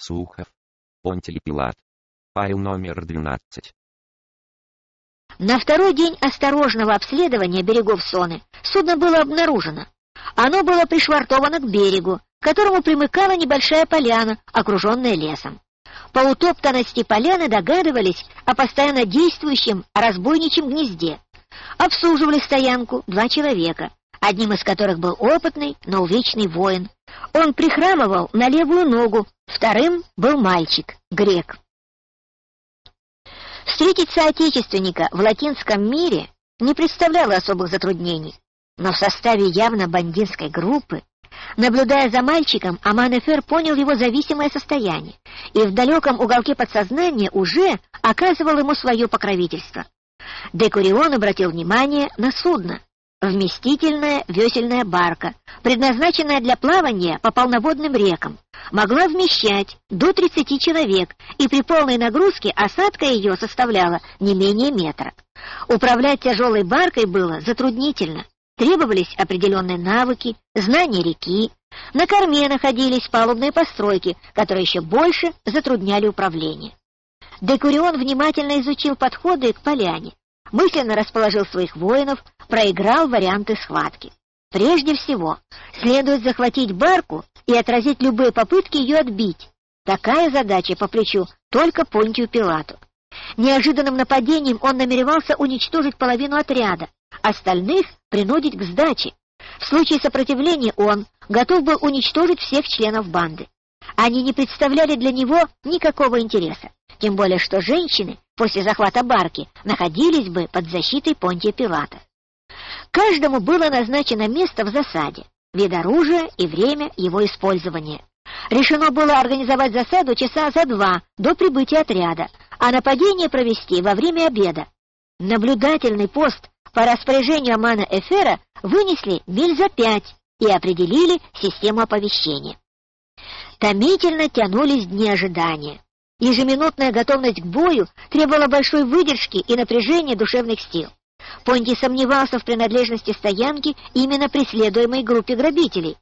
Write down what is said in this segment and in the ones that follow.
Сухов. Понтиль Пилат. Файл номер 12. На второй день осторожного обследования берегов Соны судно было обнаружено. Оно было пришвартовано к берегу, к которому примыкала небольшая поляна, окруженная лесом. По утоптанности поляны догадывались о постоянно действующем разбойничьем гнезде. Обслуживали стоянку два человека, одним из которых был опытный, но увечный воин. Он прихрамывал на левую ногу, вторым был мальчик, грек. Встретить соотечественника в латинском мире не представляло особых затруднений, но в составе явно бандитской группы Наблюдая за мальчиком, Аман-Эфер понял его зависимое состояние и в далеком уголке подсознания уже оказывал ему свое покровительство. Декурион обратил внимание на судно. Вместительная весельная барка, предназначенная для плавания по полноводным рекам, могла вмещать до 30 человек, и при полной нагрузке осадка ее составляла не менее метра. Управлять тяжелой баркой было затруднительно, Требовались определенные навыки, знания реки. На корме находились палубные постройки, которые еще больше затрудняли управление. Декурион внимательно изучил подходы к поляне, мысленно расположил своих воинов, проиграл варианты схватки. Прежде всего, следует захватить барку и отразить любые попытки ее отбить. Такая задача по плечу только Понтию Пилату. Неожиданным нападением он намеревался уничтожить половину отряда, остальных принудить к сдаче. В случае сопротивления он готов был уничтожить всех членов банды. Они не представляли для него никакого интереса, тем более что женщины после захвата барки находились бы под защитой Понтия Пилата. Каждому было назначено место в засаде, вид оружия и время его использования. Решено было организовать засаду часа за два до прибытия отряда, а нападение провести во время обеда. Наблюдательный пост по распоряжению Амана Эфера вынесли миль за пять и определили систему оповещения. Томительно тянулись дни ожидания. Ежеминутная готовность к бою требовала большой выдержки и напряжения душевных сил. Понти сомневался в принадлежности стоянки именно преследуемой группе грабителей.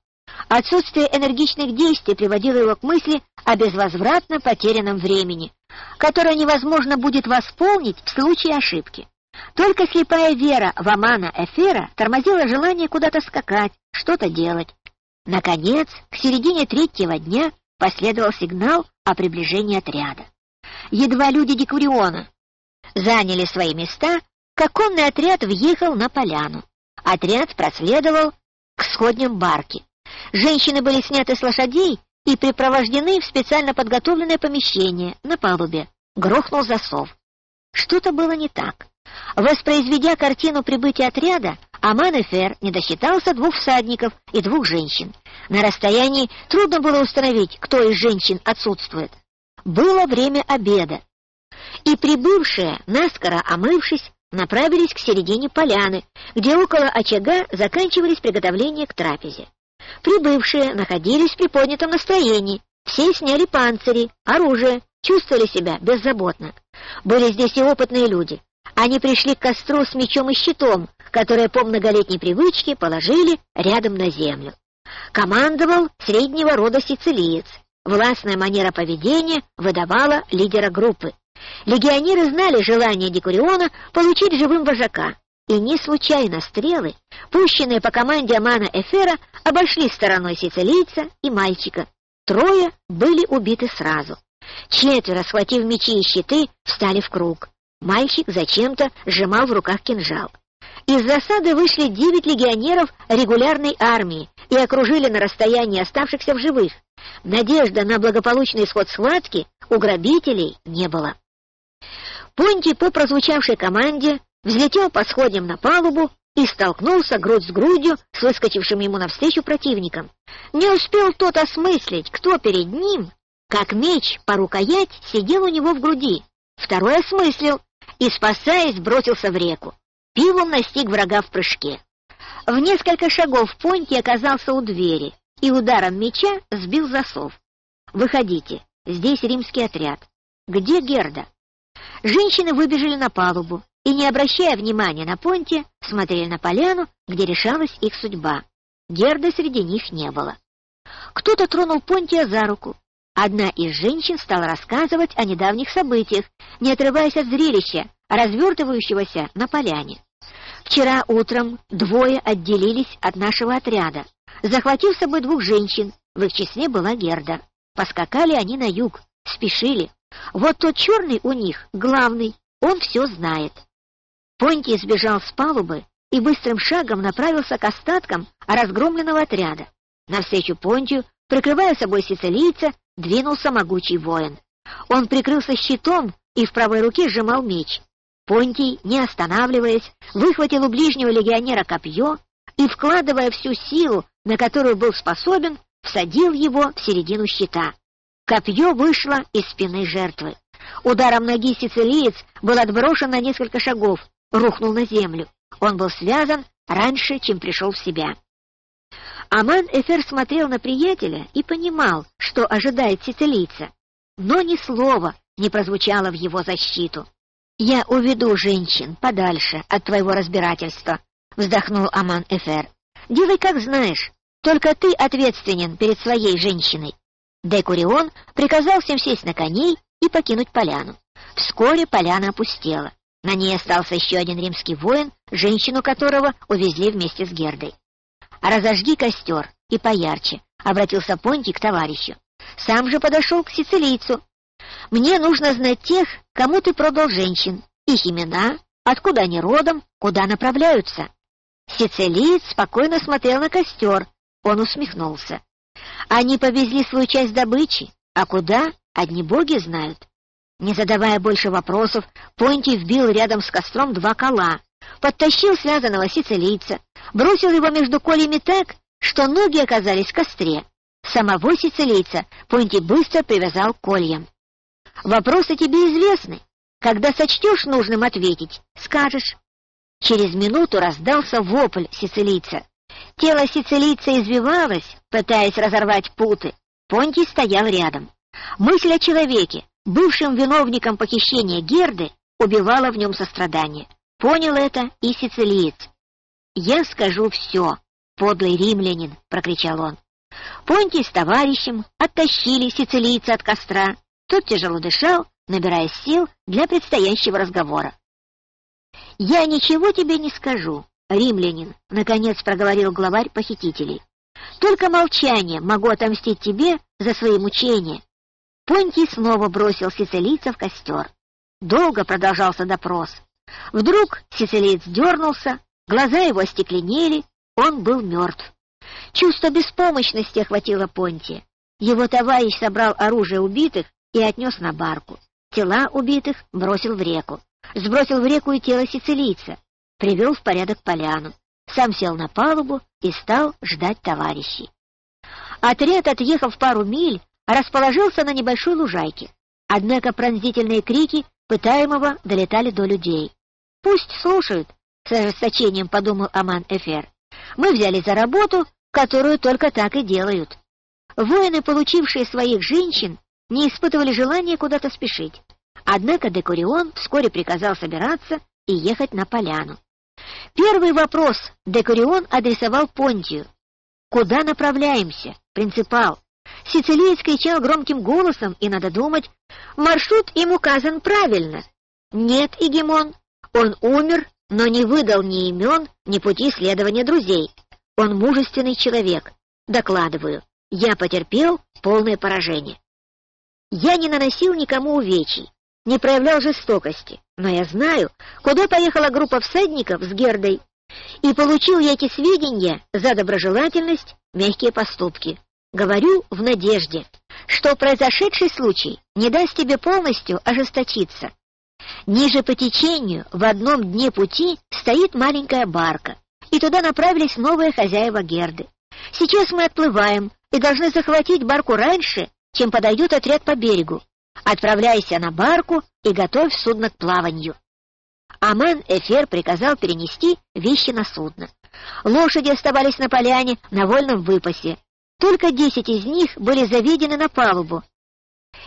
Отсутствие энергичных действий приводило его к мысли о безвозвратно потерянном времени, которое невозможно будет восполнить в случае ошибки. Только слепая вера в Амана Эфира тормозила желание куда-то скакать, что-то делать. Наконец, к середине третьего дня последовал сигнал о приближении отряда. Едва люди Декуриона заняли свои места, как конный отряд въехал на поляну. Отряд проследовал к сходням барки. Женщины были сняты с лошадей и припровождены в специально подготовленное помещение на палубе. Грохнул засов. Что-то было не так. Воспроизведя картину прибытия отряда, Аман Эфер не досчитался двух всадников и двух женщин. На расстоянии трудно было установить, кто из женщин отсутствует. Было время обеда. И прибывшие, наскоро омывшись, направились к середине поляны, где около очага заканчивались приготовления к трапезе. Прибывшие находились в приподнятом настроении, все сняли панцири, оружие, чувствовали себя беззаботно. Были здесь и опытные люди. Они пришли к костру с мечом и щитом, которые по многолетней привычке положили рядом на землю. Командовал среднего рода сицилиец. Властная манера поведения выдавала лидера группы. Легионеры знали желание Декуриона получить живым вожака, и не случайно стрелы, пущенные по команде Амана Эфера, обошли стороной сицилийца и мальчика. Трое были убиты сразу. Четверо, схватив мечи и щиты, встали в круг. Мальчик зачем-то сжимал в руках кинжал. Из засады вышли девять легионеров регулярной армии и окружили на расстоянии оставшихся в живых. Надежда на благополучный исход схватки у грабителей не было. Понти по прозвучавшей команде взлетел по сходням на палубу и столкнулся грудь с грудью с выскочившим ему навстречу противником. Не успел тот осмыслить, кто перед ним, как меч по рукоять сидел у него в груди. Второй осмыслил и, спасаясь, бросился в реку. Пивом настиг врага в прыжке. В несколько шагов Понти оказался у двери и ударом меча сбил засов. «Выходите, здесь римский отряд. Где Герда?» Женщины выбежали на палубу и, не обращая внимания на Понти, смотрели на поляну, где решалась их судьба. Герды среди них не было. Кто-то тронул Понтия за руку. Одна из женщин стала рассказывать о недавних событиях, не отрываясь от зрелища, развертывающегося на поляне. Вчера утром двое отделились от нашего отряда, захватив с собой двух женщин, в их числе была Герда. Поскакали они на юг, спешили. Вот тот черный у них, главный, он все знает. Понтий сбежал с палубы и быстрым шагом направился к остаткам разгромленного отряда. Навстречу Понтию, прикрывая собой сицилийца, двинулся могучий воин. Он прикрылся щитом и в правой руке сжимал меч. Понтий, не останавливаясь, выхватил у ближнего легионера копье и, вкладывая всю силу, на которую был способен, всадил его в середину щита. Копье вышло из спины жертвы. Ударом ноги сицилиец был отброшен на несколько шагов, рухнул на землю. Он был связан раньше, чем пришел в себя. Аман Эфер смотрел на приятеля и понимал, что ожидает сицилийца, но ни слова не прозвучало в его защиту. «Я уведу женщин подальше от твоего разбирательства», — вздохнул Аман Эфер. «Делай, как знаешь, только ты ответственен перед своей женщиной». Декурион приказал всем сесть на коней и покинуть поляну. Вскоре поляна опустела. На ней остался еще один римский воин, женщину которого увезли вместе с Гердой. «Разожги костер и поярче», — обратился Понтий к товарищу. Сам же подошел к сицилийцу. «Мне нужно знать тех, кому ты продал женщин, их имена, откуда они родом, куда направляются». Сицилиец спокойно смотрел на костер, он усмехнулся. «Они повезли свою часть добычи, а куда, одни боги знают». Не задавая больше вопросов, Понтий вбил рядом с костром два кола, подтащил связанного сицилийца, бросил его между колями так, что ноги оказались в костре. Самого сицилийца Понтий быстро привязал к кольям. «Вопросы тебе известны. Когда сочтешь нужным ответить, скажешь». Через минуту раздался вопль сицилийца. Тело сицилийца извивалось, пытаясь разорвать путы. Понтий стоял рядом. Мысль о человеке, бывшем виновником похищения Герды, убивала в нем сострадание. Понял это и сицилиец. «Я скажу все, подлый римлянин!» — прокричал он. Понтий с товарищем оттащили сицилийца от костра. Тот тяжело дышал, набирая сил для предстоящего разговора. «Я ничего тебе не скажу, римлянин», — наконец проговорил главарь похитителей. «Только молчание могу отомстить тебе за свои мучения». Понтий снова бросил сицилийца в костер. Долго продолжался допрос. Вдруг сицилиец дернулся, глаза его остекленели, он был мертв. Чувство беспомощности охватило Понтия. Его товарищ собрал оружие убитых и отнес на барку. Тела убитых бросил в реку. Сбросил в реку и тело сицилийца. Привел в порядок поляну. Сам сел на палубу и стал ждать товарищей. Отряд, отъехав пару миль, расположился на небольшой лужайке. Однако пронзительные крики пытаемого долетали до людей. «Пусть слушают», — с ожесточением подумал Аман Эфер. «Мы взяли за работу, которую только так и делают». Воины, получившие своих женщин, не испытывали желания куда-то спешить. Однако Декурион вскоре приказал собираться и ехать на поляну. Первый вопрос Декурион адресовал Понтию. «Куда направляемся, принципал?» Сицилиец кричал громким голосом, и, надо думать, маршрут им указан правильно. «Нет, Игемон, он умер, но не выдал ни имен, ни пути следования друзей. Он мужественный человек. Докладываю, я потерпел полное поражение. Я не наносил никому увечий, не проявлял жестокости, но я знаю, куда поехала группа всадников с Гердой, и получил я эти сведения за доброжелательность, мягкие поступки. Говорю в надежде, что произошедший случай не даст тебе полностью ожесточиться. Ниже по течению в одном дне пути стоит маленькая барка, и туда направились новые хозяева Герды. Сейчас мы отплываем и должны захватить барку раньше, чем подойдет отряд по берегу. Отправляйся на барку и готовь судно к плаванию. Амен Эфер приказал перенести вещи на судно. Лошади оставались на поляне на вольном выпасе. Только десять из них были заведены на палубу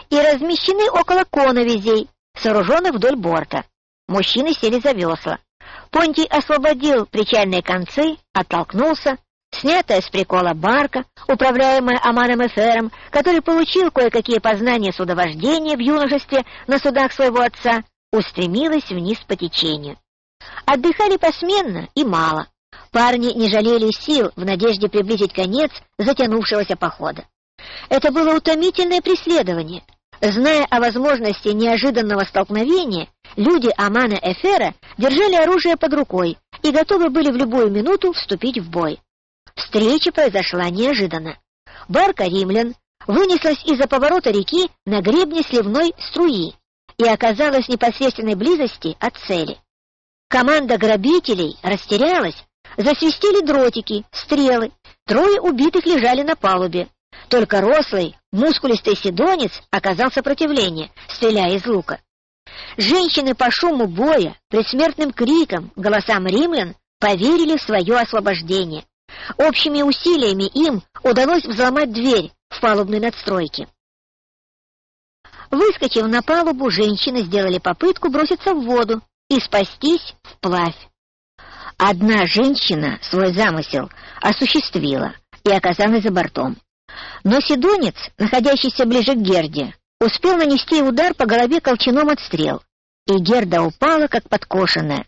и размещены около коновизей, сооруженных вдоль борта. Мужчины сели за весла. Понтий освободил причальные концы, оттолкнулся, снятая с прикола барка, управляемая Аманом Эфером, который получил кое-какие познания судовождения в юношестве на судах своего отца, устремилась вниз по течению. Отдыхали посменно и мало. Парни не жалели сил в надежде приблизить конец затянувшегося похода. Это было утомительное преследование. Зная о возможности неожиданного столкновения, люди Амана Эфера держали оружие под рукой и готовы были в любую минуту вступить в бой. Встреча произошла неожиданно. Барка римлян вынеслась из-за поворота реки на гребне сливной струи и оказалась в непосредственной близости от цели. Команда грабителей растерялась, засвистели дротики, стрелы, трое убитых лежали на палубе. Только рослый, мускулистый седонец оказал сопротивление, стреляя из лука. Женщины по шуму боя, предсмертным крикам, голосам римлян поверили в свое освобождение. Общими усилиями им удалось взломать дверь в палубной надстройке. Выскочив на палубу, женщины сделали попытку броситься в воду и спастись вплавь. Одна женщина свой замысел осуществила и оказалась за бортом. Но Сидонец, находящийся ближе к Герде, успел нанести удар по голове колчаном от стрел, и Герда упала, как подкошенная.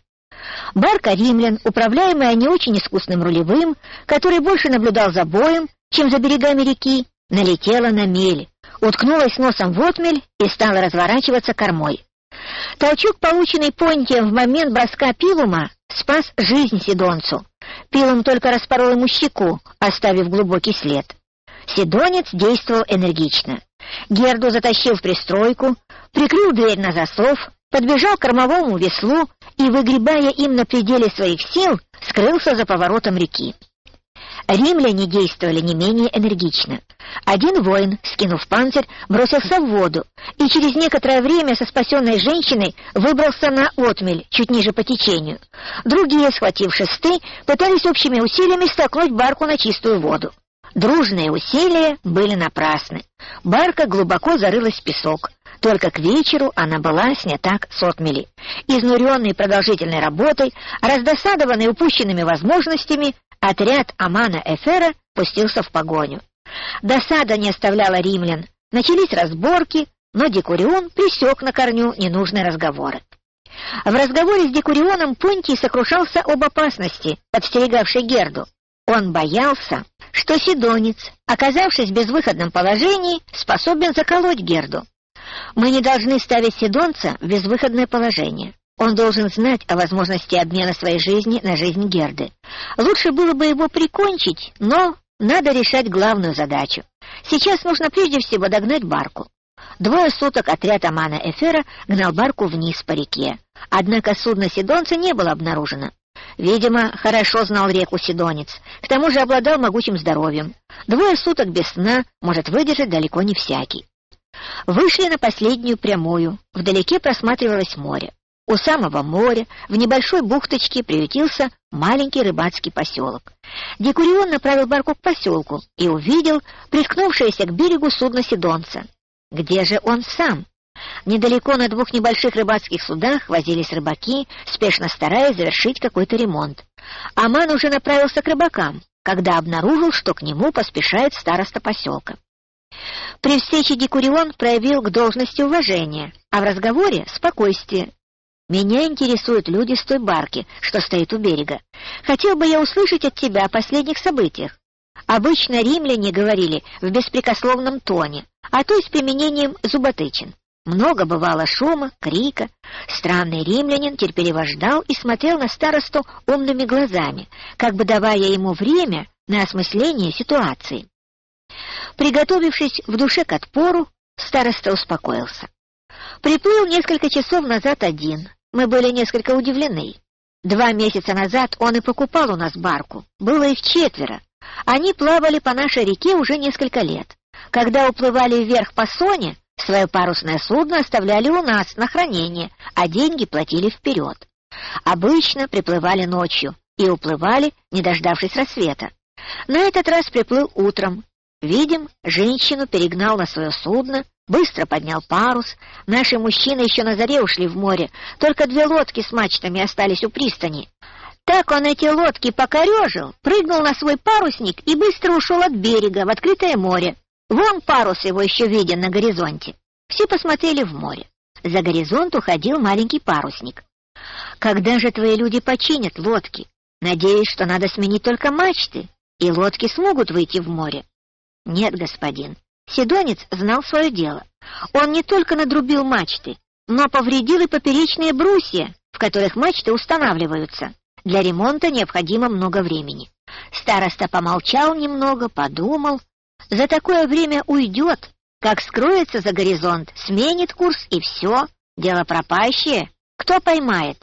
Барка римлян, управляемая не очень искусным рулевым, который больше наблюдал за боем, чем за берегами реки, налетела на мель, уткнулась носом в отмель и стала разворачиваться кормой. Толчок, полученный Понтием в момент броска Пилума, спас жизнь Сидонцу. Пилум только распорол ему щеку, оставив глубокий след. Сидонец действовал энергично. Герду затащил в пристройку, прикрыл дверь на засов, подбежал к кормовому веслу и, выгребая им на пределе своих сил, скрылся за поворотом реки. Римляне действовали не менее энергично. Один воин, скинув панцирь, бросился в воду, и через некоторое время со спасенной женщиной выбрался на отмель, чуть ниже по течению. Другие, схватив шесты, пытались общими усилиями столкнуть барку на чистую воду. Дружные усилия были напрасны. Барка глубоко зарылась в песок. Только к вечеру она была снята с отмели. Изнуренный продолжительной работой, раздосадованный упущенными возможностями, отряд Амана Эфера пустился в погоню. Досада не оставляла римлян. Начались разборки, но Декурион пресек на корню ненужные разговоры. В разговоре с Декурионом Понтий сокрушался об опасности, подстерегавшей Герду. Он боялся, что Сидонец, оказавшись в безвыходном положении, способен заколоть Герду. Мы не должны ставить Сидонца в безвыходное положение. Он должен знать о возможности обмена своей жизни на жизнь Герды. Лучше было бы его прикончить, но надо решать главную задачу. Сейчас нужно прежде всего догнать барку. Двое суток отряд Амана Эфера гнал барку вниз по реке. Однако судно Сидонца не было обнаружено. Видимо, хорошо знал реку Сидонец, к тому же обладал могучим здоровьем. Двое суток без сна может выдержать далеко не всякий. Вышли на последнюю прямую, вдалеке просматривалось море. У самого моря, в небольшой бухточке, приютился маленький рыбацкий поселок. Декурион направил барку к поселку и увидел приткнувшееся к берегу судно Сидонца. Где же он сам? Недалеко на двух небольших рыбацких судах возились рыбаки, спешно стараясь завершить какой-то ремонт. Аман уже направился к рыбакам, когда обнаружил, что к нему поспешает староста поселка. При встрече Декурион проявил к должности уважение, а в разговоре — спокойствие. «Меня интересуют люди с той барки, что стоит у берега. Хотел бы я услышать от тебя о последних событиях. Обычно римляне говорили в беспрекословном тоне, а то и с применением зуботычин. Много бывало шума, крика. Странный римлянин терпеливо ждал и смотрел на старосту умными глазами, как бы давая ему время на осмысление ситуации. Приготовившись в душе к отпору, староста успокоился. Приплыл несколько часов назад один. Мы были несколько удивлены. Два месяца назад он и покупал у нас барку. Было их четверо. Они плавали по нашей реке уже несколько лет. Когда уплывали вверх по Соне, Свое парусное судно оставляли у нас на хранение, а деньги платили вперед. Обычно приплывали ночью и уплывали, не дождавшись рассвета. На этот раз приплыл утром. Видим, женщину перегнал на свое судно, быстро поднял парус. Наши мужчины еще на заре ушли в море, только две лодки с мачтами остались у пристани. Так он эти лодки покорежил, прыгнул на свой парусник и быстро ушел от берега в открытое море. Вон парус его еще виден на горизонте. Все посмотрели в море. За горизонт уходил маленький парусник. Когда же твои люди починят лодки? Надеюсь, что надо сменить только мачты, и лодки смогут выйти в море. Нет, господин. Седонец знал свое дело. Он не только надрубил мачты, но повредил и поперечные брусья, в которых мачты устанавливаются. Для ремонта необходимо много времени. Староста помолчал немного, подумал. За такое время уйдет, как скроется за горизонт, сменит курс и все, дело пропащее. Кто поймает?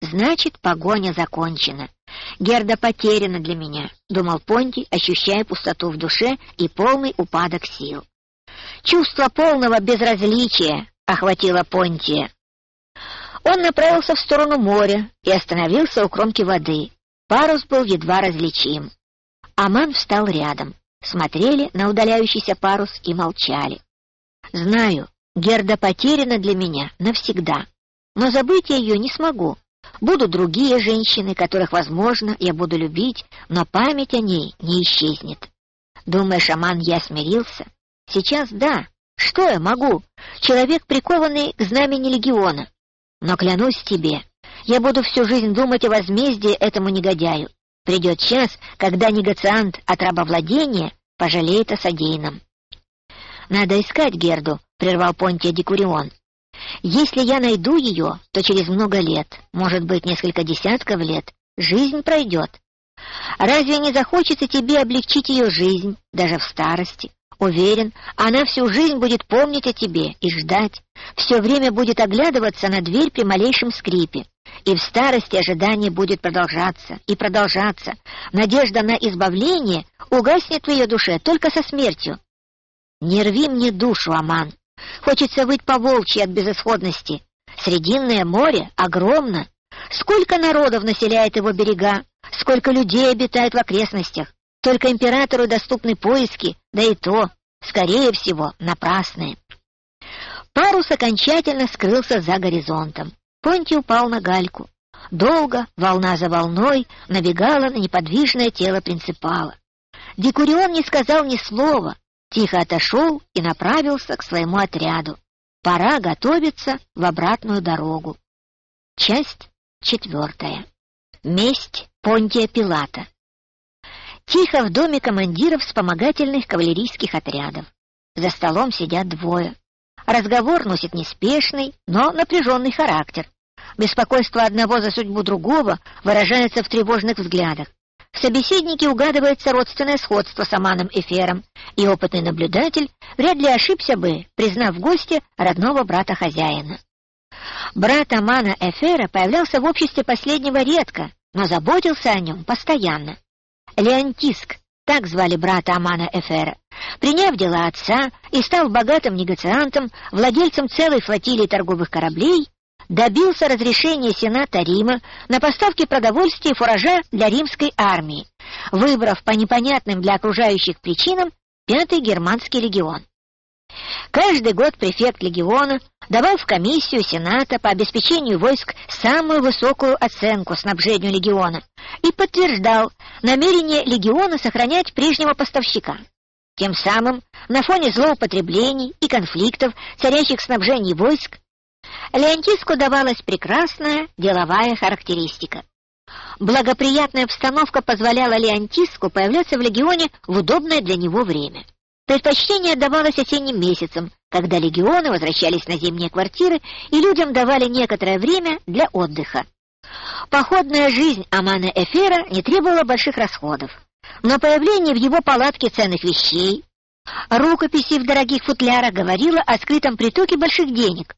Значит, погоня закончена. Герда потеряна для меня, думал Понти, ощущая пустоту в душе и полный упадок сил. Чувство полного безразличия охватило Понтия. Он направился в сторону моря и остановился у кромки воды. Парус был едва различим. Аман встал рядом, смотрели на удаляющийся парус и молчали. «Знаю, Герда потеряна для меня навсегда, но забыть я ее не смогу. Будут другие женщины, которых, возможно, я буду любить, но память о ней не исчезнет. Думаешь, Аман, я смирился? Сейчас да. Что я могу? Человек, прикованный к знамени легиона. Но клянусь тебе, я буду всю жизнь думать о возмездии этому негодяю. Придет час, когда негациант от рабовладения пожалеет о содеянном. «Надо искать Герду», — прервал Понтия Декурион. «Если я найду ее, то через много лет, может быть, несколько десятков лет, жизнь пройдет. Разве не захочется тебе облегчить ее жизнь, даже в старости? Уверен, она всю жизнь будет помнить о тебе и ждать, все время будет оглядываться на дверь при малейшем скрипе. И в старости ожидание будет продолжаться и продолжаться. Надежда на избавление угаснет в ее душе только со смертью. Не рви мне душу, Аман. Хочется выть по волчьи от безысходности. Срединное море огромно. Сколько народов населяет его берега, сколько людей обитает в окрестностях. Только императору доступны поиски, да и то, скорее всего, напрасные. Парус окончательно скрылся за горизонтом. Понти упал на гальку. Долго, волна за волной, набегала на неподвижное тело принципала. Декурион не сказал ни слова, тихо отошел и направился к своему отряду. Пора готовиться в обратную дорогу. Часть четвертая. Месть Понтия Пилата. Тихо в доме командиров вспомогательных кавалерийских отрядов. За столом сидят двое. Разговор носит неспешный, но напряженный характер. Беспокойство одного за судьбу другого выражается в тревожных взглядах. В собеседнике угадывается родственное сходство с Аманом Эфером, и опытный наблюдатель вряд ли ошибся бы, признав в госте родного брата хозяина. Брат Амана Эфера появлялся в обществе последнего редко, но заботился о нем постоянно. Леонтиск, так звали брата Амана Эфера, приняв дела отца и став богатым негациантом, владельцем целой флотилии торговых кораблей, добился разрешения Сената Рима на поставки продовольствия и фуража для римской армии, выбрав по непонятным для окружающих причинам Пятый германский легион. Каждый год префект легиона давал в комиссию Сената по обеспечению войск самую высокую оценку снабжению легиона и подтверждал намерение легиона сохранять прежнего поставщика. Тем самым, на фоне злоупотреблений и конфликтов, царящих в снабжении войск, Леонтиску давалась прекрасная деловая характеристика. Благоприятная обстановка позволяла Леонтиску появляться в легионе в удобное для него время. Предпочтение отдавалось осенним месяцам, когда легионы возвращались на зимние квартиры и людям давали некоторое время для отдыха. Походная жизнь Амана Эфера не требовала больших расходов, но появление в его палатке ценных вещей, рукописи в дорогих футлярах говорило о скрытом притоке больших денег.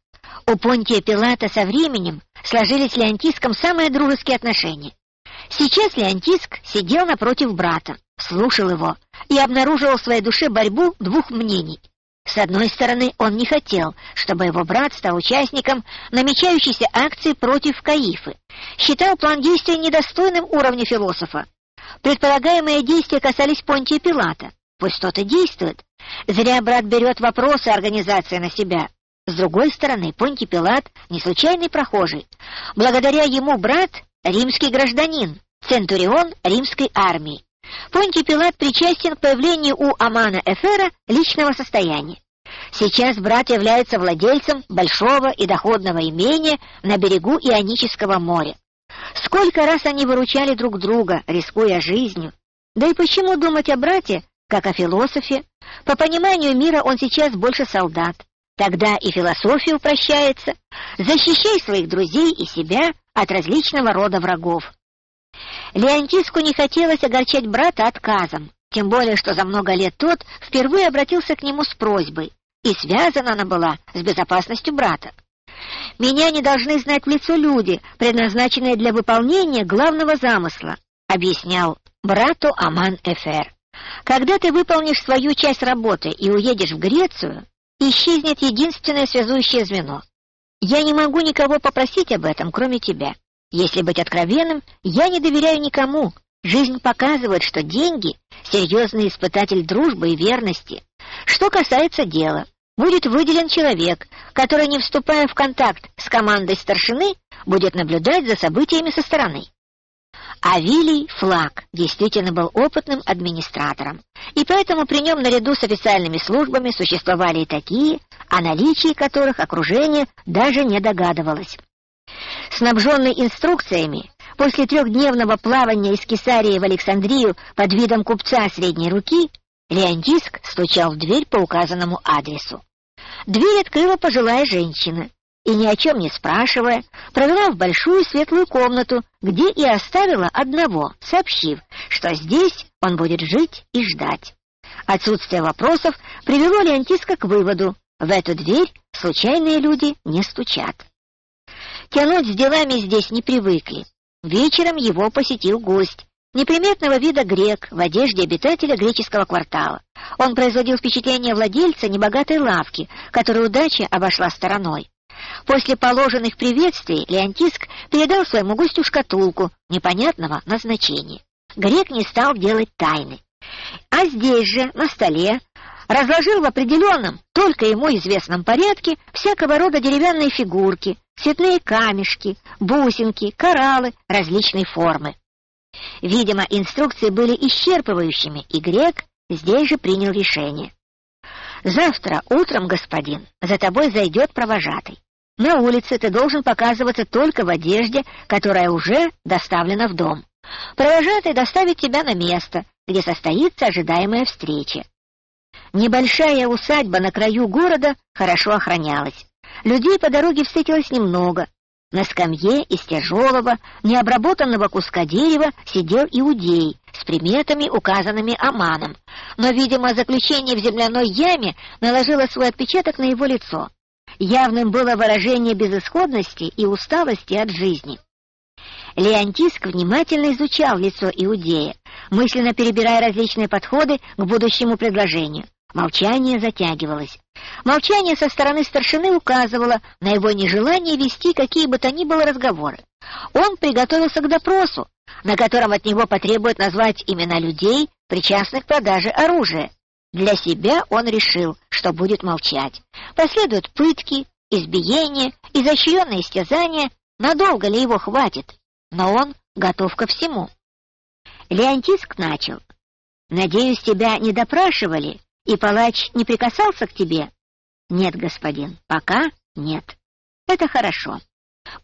У Понтия Пилата со временем сложились с Леонтиском самые дружеские отношения. Сейчас Леонтиск сидел напротив брата, слушал его и обнаруживал в своей душе борьбу двух мнений. С одной стороны, он не хотел, чтобы его брат стал участником намечающейся акции против Каифы. Считал план действия недостойным уровня философа. Предполагаемые действия касались Понтия Пилата. Пусть кто-то действует. Зря брат берет вопросы организации на себя. С другой стороны, Понтий Пилат не случайный прохожий. Благодаря ему брат — римский гражданин, центурион римской армии. Понтий Пилат причастен к появлению у Амана Эфера личного состояния. Сейчас брат является владельцем большого и доходного имения на берегу Ионического моря. Сколько раз они выручали друг друга, рискуя жизнью. Да и почему думать о брате, как о философе? По пониманию мира он сейчас больше солдат. Тогда и философия упрощается. Защищай своих друзей и себя от различного рода врагов. Леонтиску не хотелось огорчать брата отказом, тем более, что за много лет тот впервые обратился к нему с просьбой, и связана она была с безопасностью брата. «Меня не должны знать в лицо люди, предназначенные для выполнения главного замысла», объяснял брату Аман Эфер. «Когда ты выполнишь свою часть работы и уедешь в Грецию, исчезнет единственное связующее звено. Я не могу никого попросить об этом, кроме тебя. Если быть откровенным, я не доверяю никому. Жизнь показывает, что деньги — серьезный испытатель дружбы и верности. Что касается дела, будет выделен человек, который, не вступая в контакт с командой старшины, будет наблюдать за событиями со стороны. Авилий Флаг действительно был опытным администратором, и поэтому при нем наряду с официальными службами существовали и такие, о наличии которых окружение даже не догадывалось. Снабженный инструкциями, после трехдневного плавания из Кесарии в Александрию под видом купца средней руки, Леондиск стучал в дверь по указанному адресу. Дверь открыла пожилая женщина и, ни о чем не спрашивая, провела в большую светлую комнату, где и оставила одного, сообщив, что здесь он будет жить и ждать. Отсутствие вопросов привело Леонтиска к выводу, в эту дверь случайные люди не стучат. Тянуть с делами здесь не привыкли. Вечером его посетил гость, неприметного вида грек в одежде обитателя греческого квартала. Он производил впечатление владельца небогатой лавки, которую удача обошла стороной. После положенных приветствий Леонтиск передал своему гостю шкатулку непонятного назначения. Грек не стал делать тайны. А здесь же, на столе, разложил в определенном, только ему известном порядке всякого рода деревянные фигурки, цветные камешки, бусинки, кораллы различной формы. Видимо, инструкции были исчерпывающими, и грек здесь же принял решение. «Завтра утром, господин, за тобой зайдет провожатый. На улице ты должен показываться только в одежде, которая уже доставлена в дом. Провожатый доставит тебя на место, где состоится ожидаемая встреча. Небольшая усадьба на краю города хорошо охранялась. Людей по дороге встретилось немного. На скамье из тяжелого, необработанного куска дерева сидел иудей с приметами, указанными Аманом, но, видимо, заключение в земляной яме наложило свой отпечаток на его лицо. Явным было выражение безысходности и усталости от жизни. Леонтиск внимательно изучал лицо Иудея, мысленно перебирая различные подходы к будущему предложению. Молчание затягивалось. Молчание со стороны старшины указывало на его нежелание вести какие бы то ни было разговоры. Он приготовился к допросу, на котором от него потребуют назвать имена людей, причастных к продаже оружия. Для себя он решил, что будет молчать. Последуют пытки, избиения, изощренные истязания. Надолго ли его хватит? Но он готов ко всему. Леонтиск начал. «Надеюсь, тебя не допрашивали, и палач не прикасался к тебе?» «Нет, господин, пока нет. Это хорошо.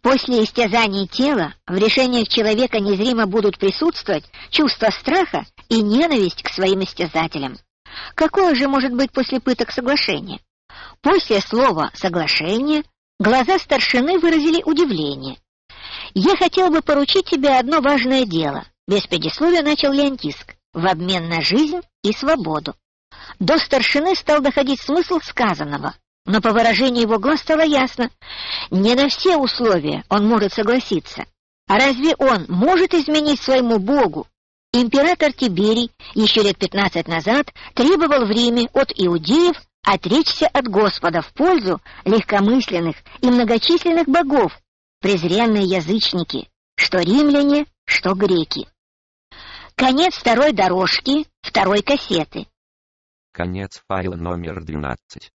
После истязаний тела в решениях человека незримо будут присутствовать чувство страха и ненависть к своим истязателям. Какое же может быть после пыток соглашение? После слова «соглашение» глаза старшины выразили удивление. «Я хотел бы поручить тебе одно важное дело», — без предисловия начал Леонтиск, «в обмен на жизнь и свободу». До старшины стал доходить смысл сказанного, но по выражению его глаз стало ясно, не на все условия он может согласиться. А разве он может изменить своему Богу, Император Тиберий еще лет пятнадцать назад требовал в Риме от иудеев отречься от Господа в пользу легкомысленных и многочисленных богов, презренные язычники, что римляне, что греки. Конец второй дорожки, второй кассеты. Конец файла номер 12.